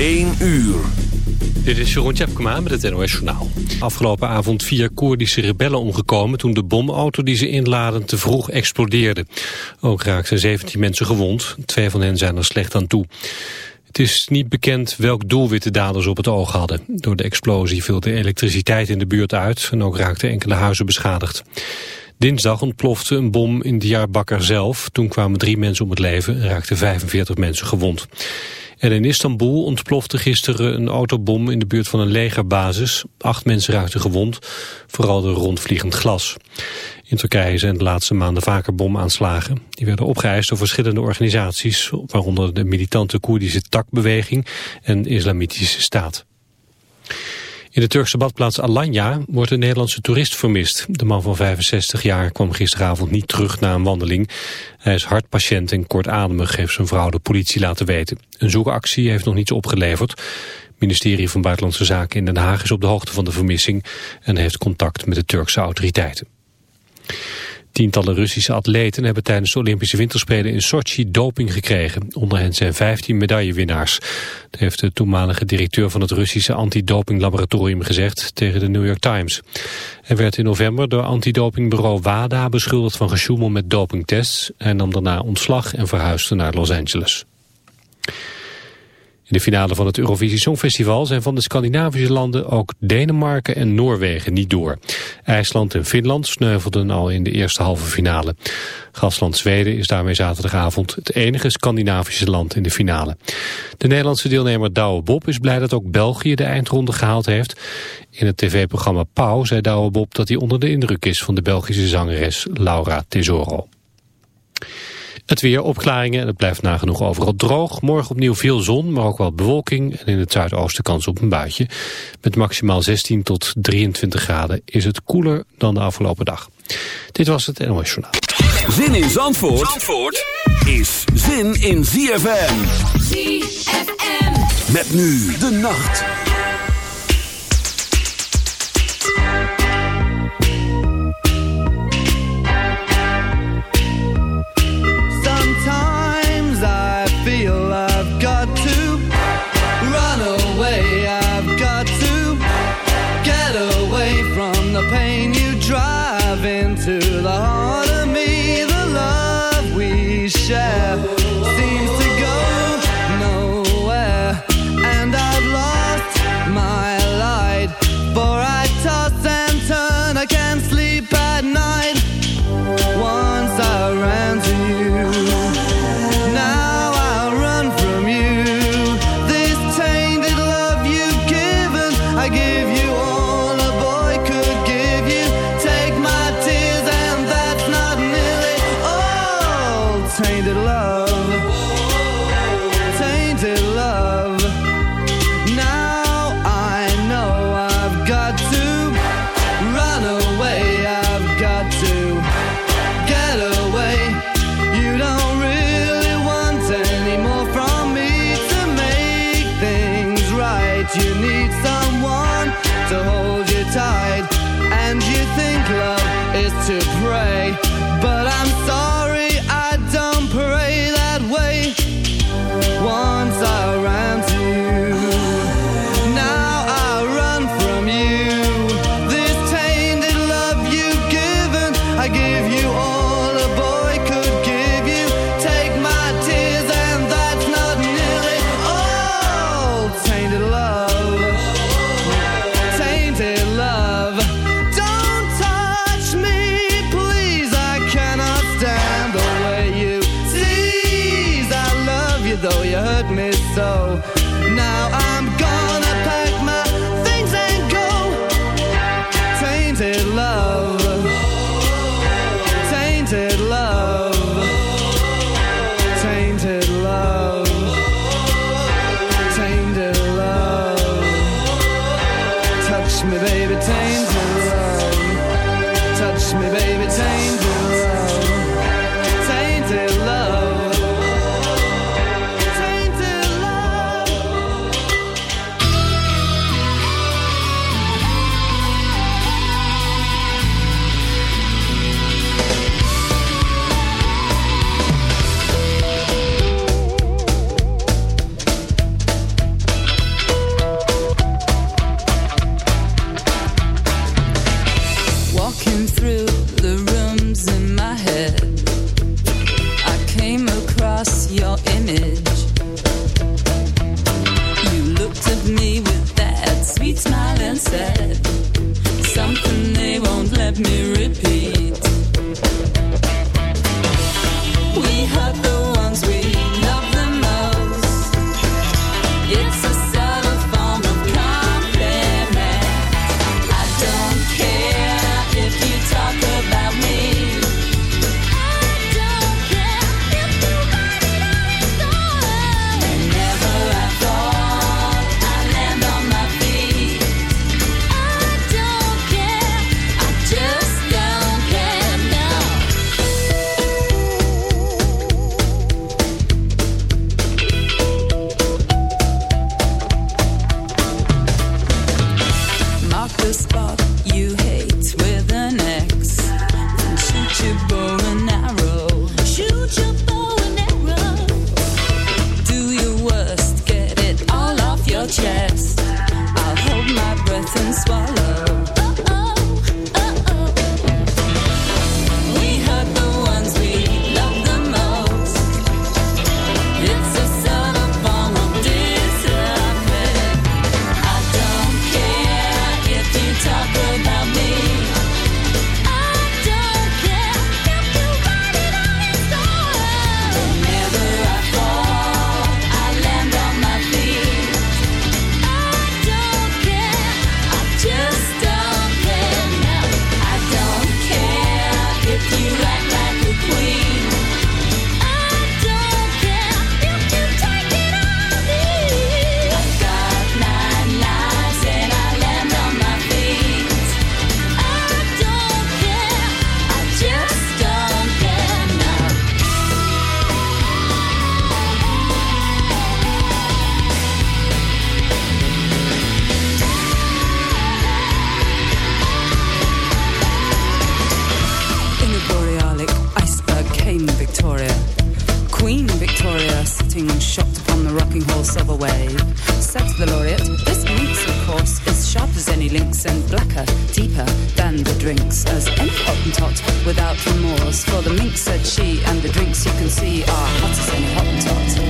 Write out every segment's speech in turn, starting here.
1 uur. Dit is Jeroen Tjepkema met het NOS Journaal. Afgelopen avond vier Koerdische rebellen omgekomen... toen de bomauto die ze inladen te vroeg explodeerde. Ook raakten 17 mensen gewond. Twee van hen zijn er slecht aan toe. Het is niet bekend welk doelwit de daders op het oog hadden. Door de explosie viel de elektriciteit in de buurt uit... en ook raakten enkele huizen beschadigd. Dinsdag ontplofte een bom in Diyarbakir zelf. Toen kwamen drie mensen om het leven en raakten 45 mensen gewond. En in Istanbul ontplofte gisteren een autobom in de buurt van een legerbasis. Acht mensen raakten gewond, vooral door rondvliegend glas. In Turkije zijn de laatste maanden vaker bomaanslagen. Die werden opgeëist door verschillende organisaties, waaronder de militante Koerdische takbeweging en Islamitische Staat. In de Turkse badplaats Alanya wordt een Nederlandse toerist vermist. De man van 65 jaar kwam gisteravond niet terug na een wandeling. Hij is hartpatiënt en kortademig, heeft zijn vrouw de politie laten weten. Een zoekactie heeft nog niets opgeleverd. Het ministerie van Buitenlandse Zaken in Den Haag is op de hoogte van de vermissing... en heeft contact met de Turkse autoriteiten. Tientallen Russische atleten hebben tijdens de Olympische Winterspelen in Sochi doping gekregen. Onder hen zijn 15 medaillewinnaars. Dat heeft de toenmalige directeur van het Russische antidopinglaboratorium gezegd tegen de New York Times. Hij werd in november door antidopingbureau WADA beschuldigd van gesjoemel met dopingtests. Hij nam daarna ontslag en verhuisde naar Los Angeles. In de finale van het Eurovisie Songfestival zijn van de Scandinavische landen ook Denemarken en Noorwegen niet door. IJsland en Finland sneuvelden al in de eerste halve finale. Gastland Zweden is daarmee zaterdagavond het enige Scandinavische land in de finale. De Nederlandse deelnemer Douwe Bob is blij dat ook België de eindronde gehaald heeft. In het tv-programma Pauw zei Douwe Bob dat hij onder de indruk is van de Belgische zangeres Laura Tesoro. Het weer opklaringen en het blijft nagenoeg overal droog. Morgen opnieuw veel zon, maar ook wel bewolking. En in het zuidoosten kans op een buitje. Met maximaal 16 tot 23 graden is het koeler dan de afgelopen dag. Dit was het NOS Journaal. Zin in Zandvoort, Zandvoort is zin in ZFM. ZFM. Met nu de nacht. Says the laureate, this week's, of course, is sharp as any lynx and blacker, deeper than the drinks, as any hottentot without remorse. For the mink, said she, and the drinks you can see are hot as any hottentot.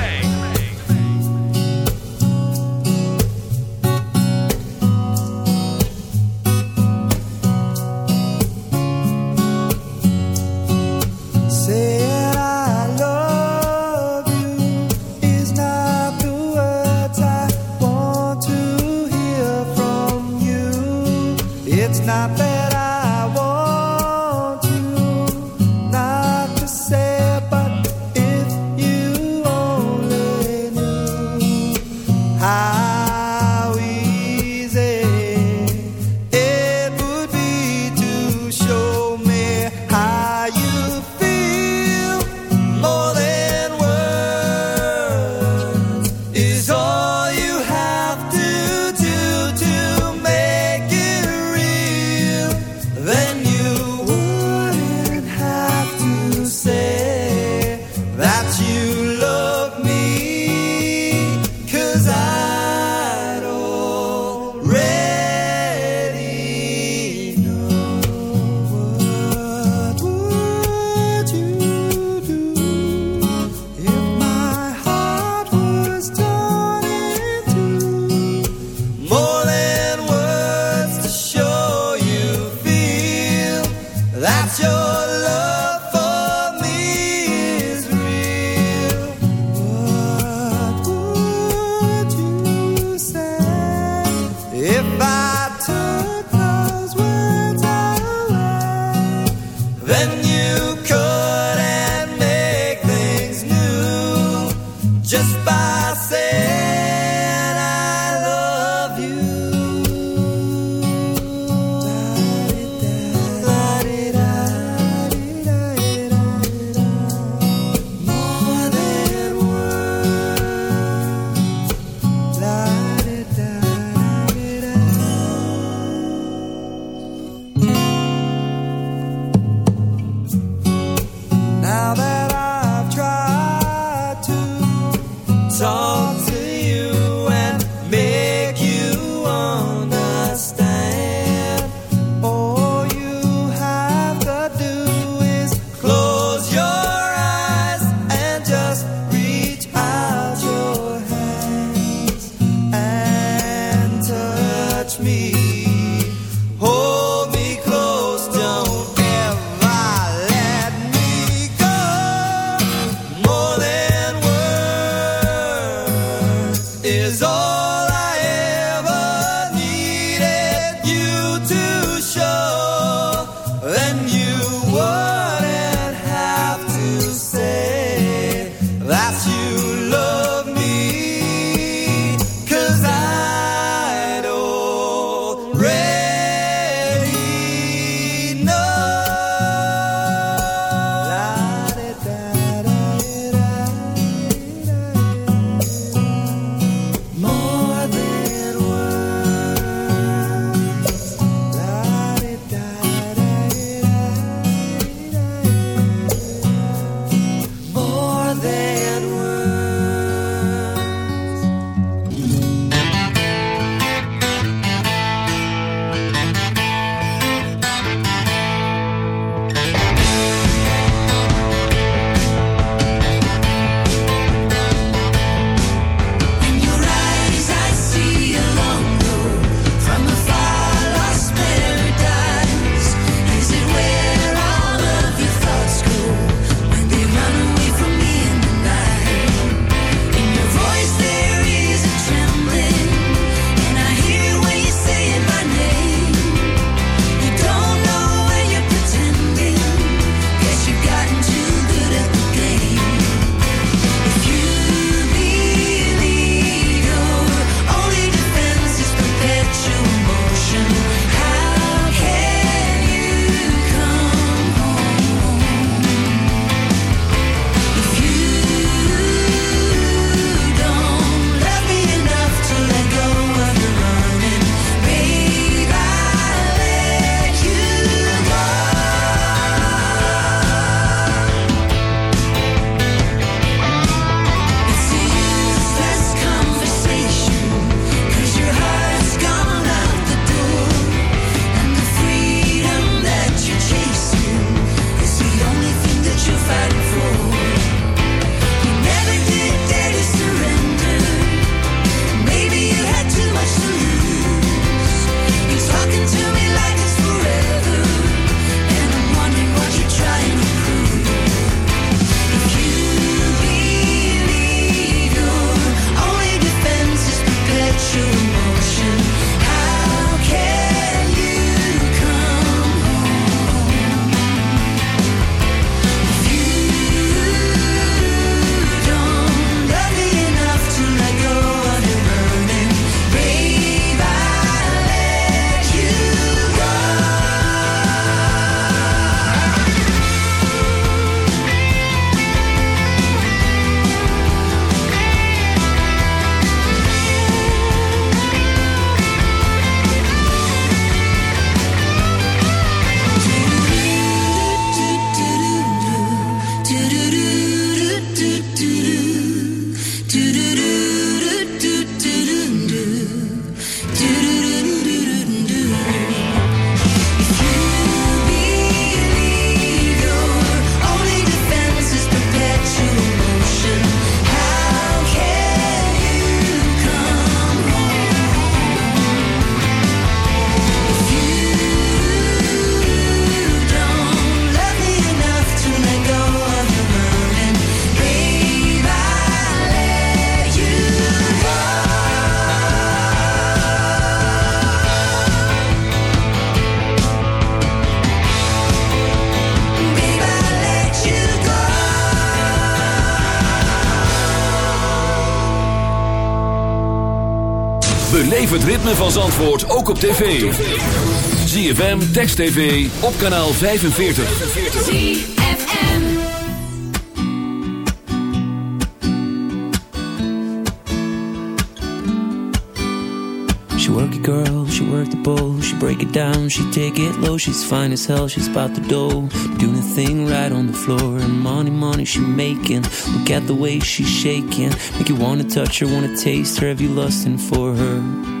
Van Zandvoort ook op tv. ZFM, Text TV, op kanaal 45. ZFM. She work it, girl, she work the bowl. She break it down, she take it low. She's fine as hell, she's about the dough. Doing the thing right on the floor. And money, money she making. Look at the way she's shaking. Make you wanna touch her, wanna taste her. Have you lusting for her?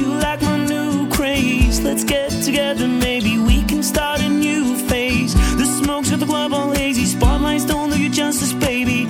You like my new craze. Let's get together, maybe we can start a new phase. The smoke's got the club all hazy. Spotlights don't do you justice, baby.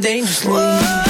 dangerously. Whoa.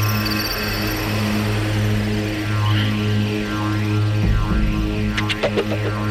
Yeah.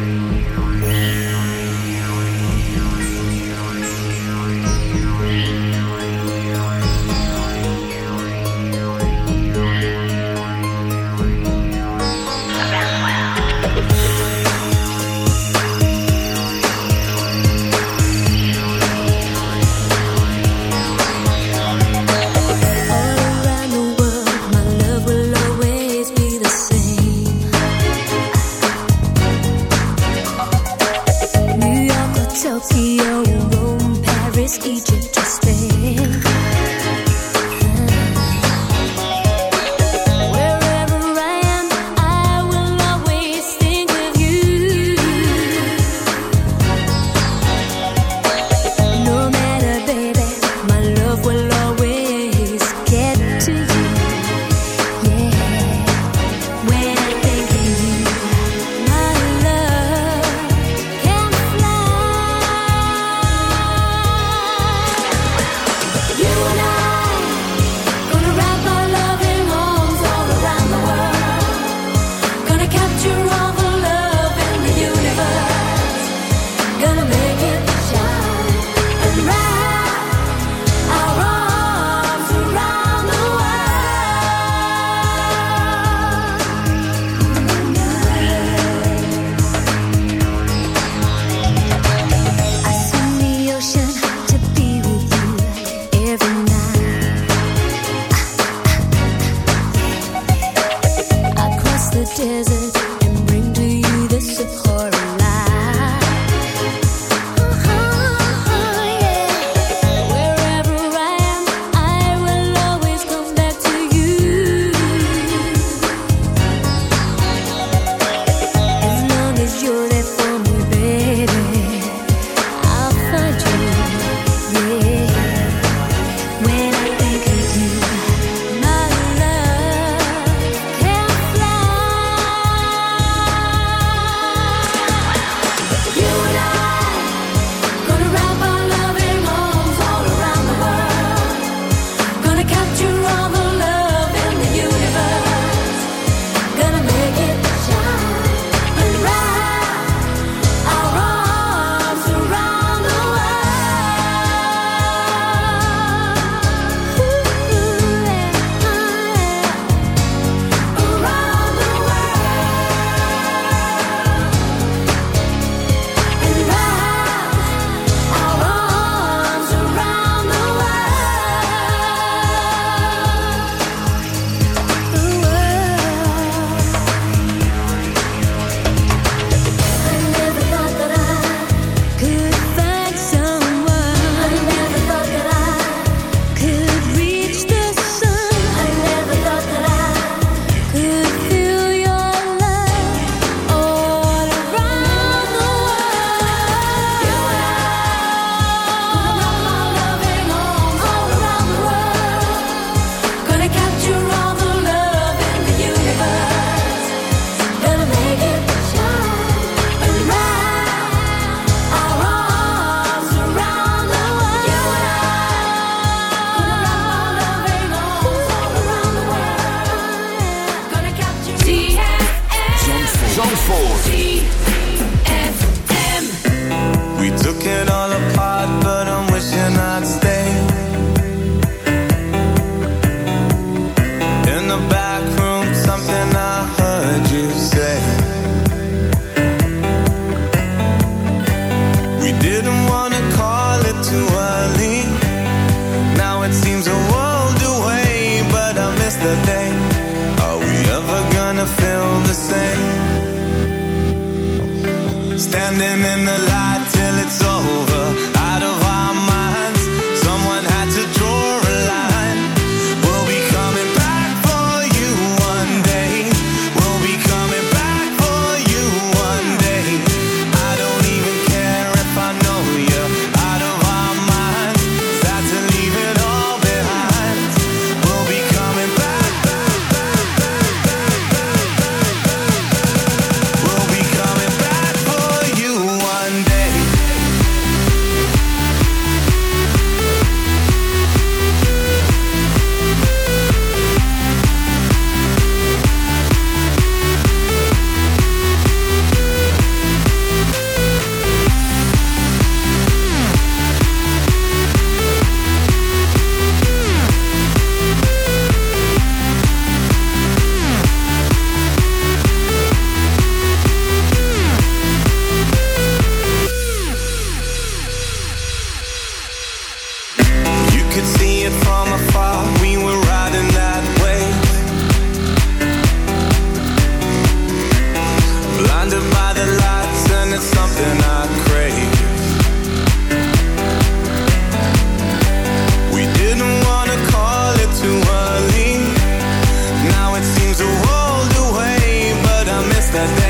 that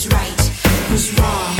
Who's right? Who's wrong?